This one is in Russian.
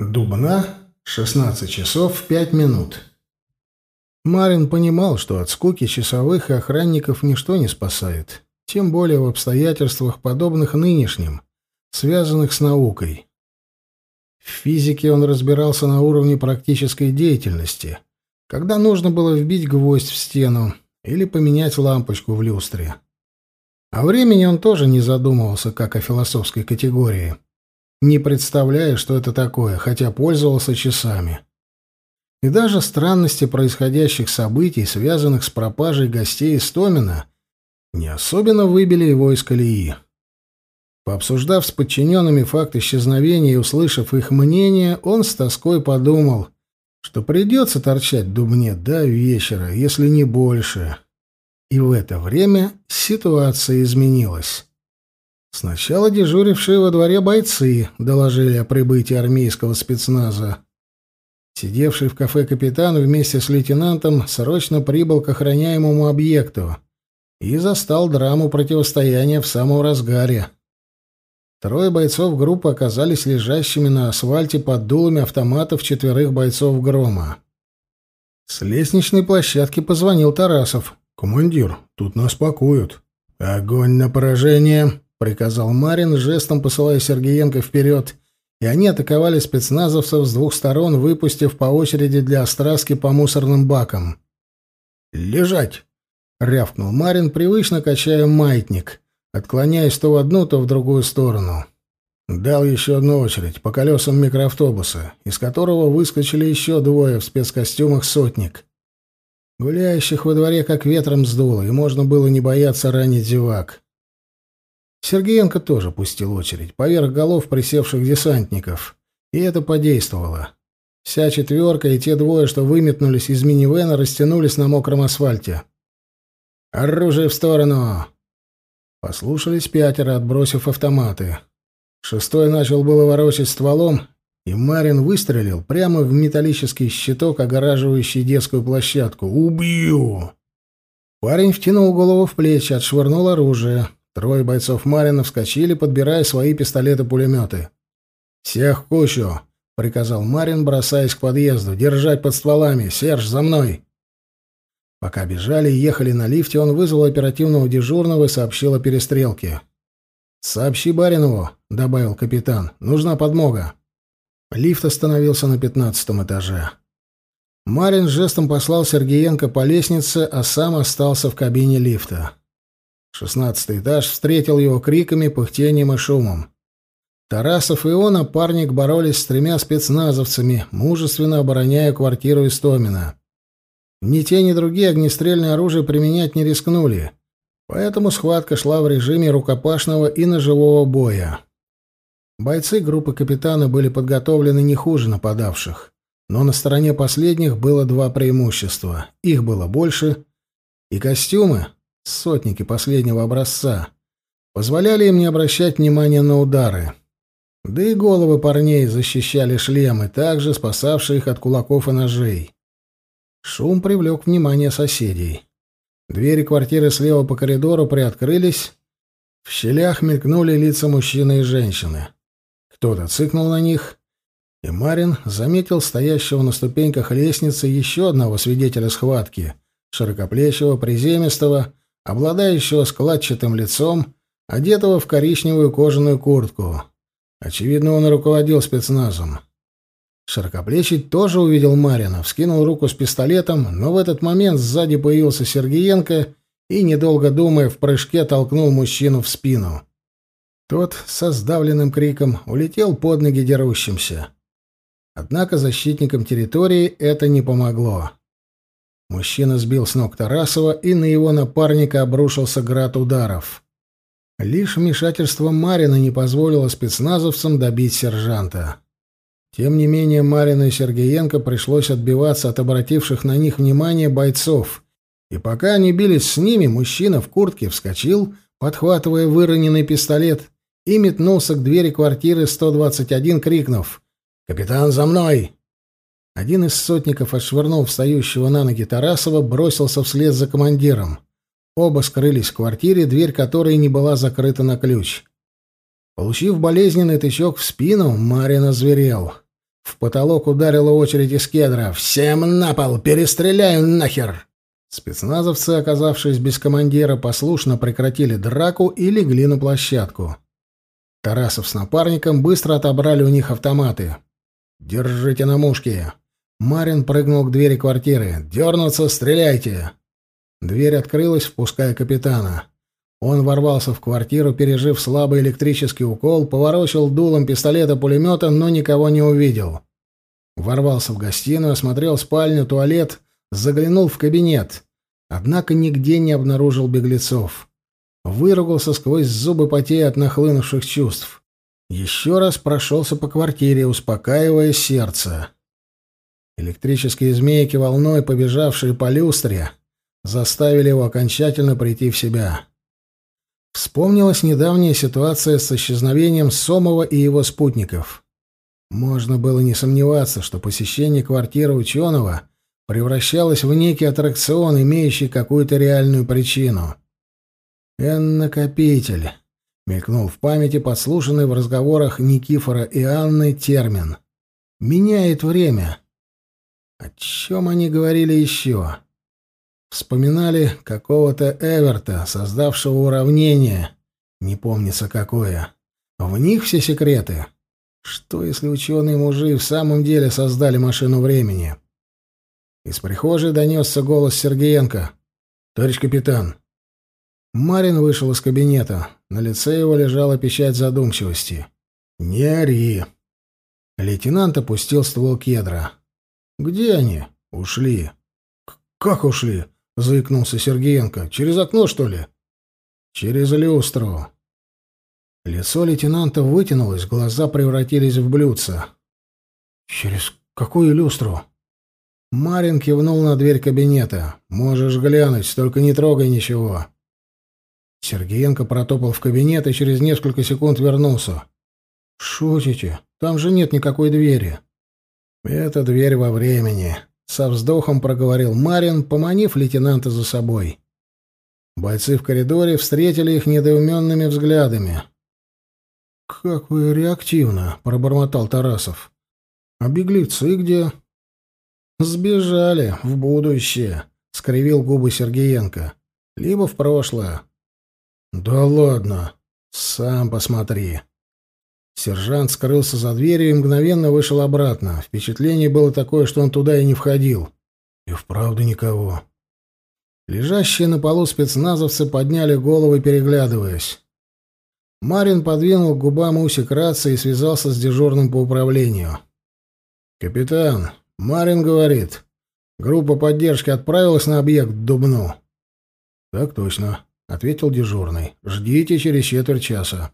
Дубна, 16 часов 5 минут. Марин понимал, что от скуки часовых и охранников ничто не спасает, тем более в обстоятельствах, подобных нынешним, связанных с наукой. В физике он разбирался на уровне практической деятельности, когда нужно было вбить гвоздь в стену или поменять лампочку в люстре. О времени он тоже не задумывался, как о философской категории – не представляя, что это такое, хотя пользовался часами. И даже странности происходящих событий, связанных с пропажей гостей из Томина, не особенно выбили его из колеи. Пообсуждав с подчиненными факт исчезновения и услышав их мнение, он с тоской подумал, что придется торчать в Дубне до вечера, если не больше. И в это время ситуация изменилась. Сначала дежурившие во дворе бойцы доложили о прибытии армейского спецназа. Сидевший в кафе капитан вместе с лейтенантом срочно прибыл к охраняемому объекту и застал драму противостояния в самом разгаре. Трое бойцов группы оказались лежащими на асфальте под дулами автоматов четверых бойцов «Грома». С лестничной площадки позвонил Тарасов. «Командир, тут нас пакуют». «Огонь на поражение!» приказал Марин, жестом посылая Сергеенко вперед, и они атаковали спецназовцев с двух сторон, выпустив по очереди для остраски по мусорным бакам. «Лежать!» — рявкнул Марин, привычно качая маятник, отклоняясь то в одну, то в другую сторону. Дал еще одну очередь по колесам микроавтобуса, из которого выскочили еще двое в спецкостюмах сотник. Гуляющих во дворе как ветром сдуло, и можно было не бояться ранить зевак. Сергеенко тоже пустил очередь, поверх голов присевших десантников. И это подействовало. Вся четверка и те двое, что выметнулись из минивэна, растянулись на мокром асфальте. «Оружие в сторону!» Послушались пятеро, отбросив автоматы. Шестой начал было ворочать стволом, и Марин выстрелил прямо в металлический щиток, огораживающий детскую площадку. «Убью!» Парень втянул голову в плечи, отшвырнул оружие. Трое бойцов Марина вскочили, подбирая свои пистолеты-пулеметы. «Всех кучу!» — приказал Марин, бросаясь к подъезду. «Держать под стволами! Серж, за мной!» Пока бежали и ехали на лифте, он вызвал оперативного дежурного и сообщил о перестрелке. «Сообщи Баринову», — добавил капитан, — «нужна подмога». Лифт остановился на пятнадцатом этаже. Марин жестом послал Сергеенко по лестнице, а сам остался в кабине лифта. Шестнадцатый этаж встретил его криками, пыхтением и шумом. Тарасов и он, опарник, боролись с тремя спецназовцами, мужественно обороняя квартиру Истомина. Ни те, ни другие огнестрельное оружие применять не рискнули, поэтому схватка шла в режиме рукопашного и ножевого боя. Бойцы группы капитана были подготовлены не хуже нападавших, но на стороне последних было два преимущества. Их было больше, и костюмы, сотники последнего образца, позволяли им не обращать внимания на удары. Да и головы парней защищали шлемы, также спасавшие их от кулаков и ножей. Шум привлек внимание соседей. Двери квартиры слева по коридору приоткрылись. В щелях мелькнули лица мужчины и женщины. Кто-то цыкнул на них, и Марин заметил стоящего на ступеньках лестницы еще одного свидетеля схватки, широкоплечего, приземистого, обладающего складчатым лицом, одетого в коричневую кожаную куртку. Очевидно, он руководил спецназом. Широкоплечий тоже увидел Марина, вскинул руку с пистолетом, но в этот момент сзади появился Сергеенко и, недолго думая, в прыжке толкнул мужчину в спину. Тот со сдавленным криком улетел под ноги дерущимся. Однако защитникам территории это не помогло. Мужчина сбил с ног Тарасова, и на его напарника обрушился град ударов. Лишь вмешательство Марина не позволило спецназовцам добить сержанта. Тем не менее, Марина и Сергеенко пришлось отбиваться от обративших на них внимание бойцов. И пока они бились с ними, мужчина в куртке вскочил, подхватывая выроненный пистолет, и метнулся к двери квартиры 121, крикнув «Капитан, за мной!» Один из сотников, отшвырнув встающего на ноги Тарасова, бросился вслед за командиром. Оба скрылись в квартире, дверь которой не была закрыта на ключ. Получив болезненный тычок в спину, Марин озверел. В потолок ударила очередь из кедра. «Всем на пол! Перестреляю нахер!» Спецназовцы, оказавшись без командира, послушно прекратили драку и легли на площадку. Тарасов с напарником быстро отобрали у них автоматы. «Держите на мушке!» Марин прыгнул к двери квартиры. «Дернуться, стреляйте!» Дверь открылась, впуская капитана. Он ворвался в квартиру, пережив слабый электрический укол, поворочил дулом пистолета-пулемета, но никого не увидел. Ворвался в гостиную, осмотрел спальню, туалет, заглянул в кабинет. Однако нигде не обнаружил беглецов. Выругался сквозь зубы потея от нахлынувших чувств. Еще раз прошелся по квартире, успокаивая сердце. Электрические змейки, волной побежавшие по люстре, заставили его окончательно прийти в себя. Вспомнилась недавняя ситуация с исчезновением Сомова и его спутников. Можно было не сомневаться, что посещение квартиры ученого превращалось в некий аттракцион, имеющий какую-то реальную причину. «Н-накопитель», — мелькнул в памяти подслушанный в разговорах Никифора и Анны термин. «Меняет время». О чем они говорили еще? Вспоминали какого-то Эверта, создавшего уравнение, не помнится какое. В них все секреты. Что, если ученые-мужи в самом деле создали машину времени? Из прихожей донесся голос Сергеенко. «Товарищ капитан!» Марин вышел из кабинета. На лице его лежала печать задумчивости. «Не ори!» Лейтенант опустил ствол кедра. «Где они?» «Ушли». «Как ушли?» — заикнулся Сергеенко. «Через окно, что ли?» «Через люстру». Лицо лейтенанта вытянулось, глаза превратились в блюдца. «Через какую люстру?» Марин кивнул на дверь кабинета. «Можешь глянуть, только не трогай ничего». Сергеенко протопал в кабинет и через несколько секунд вернулся. «Шутите? Там же нет никакой двери». «Это дверь во времени», — со вздохом проговорил Марин, поманив лейтенанта за собой. Бойцы в коридоре встретили их недоуменными взглядами. «Как вы реактивно!» — пробормотал Тарасов. «А беглецы где?» «Сбежали в будущее», — скривил губы Сергеенко. «Либо в прошлое». «Да ладно! Сам посмотри!» Сержант скрылся за дверью и мгновенно вышел обратно. Впечатление было такое, что он туда и не входил. И вправду никого. Лежащие на полу спецназовцы подняли головы, переглядываясь. Марин подвинул к губам усик рации и связался с дежурным по управлению. «Капитан, Марин говорит, группа поддержки отправилась на объект Дубну». «Так точно», — ответил дежурный. «Ждите через четверть часа».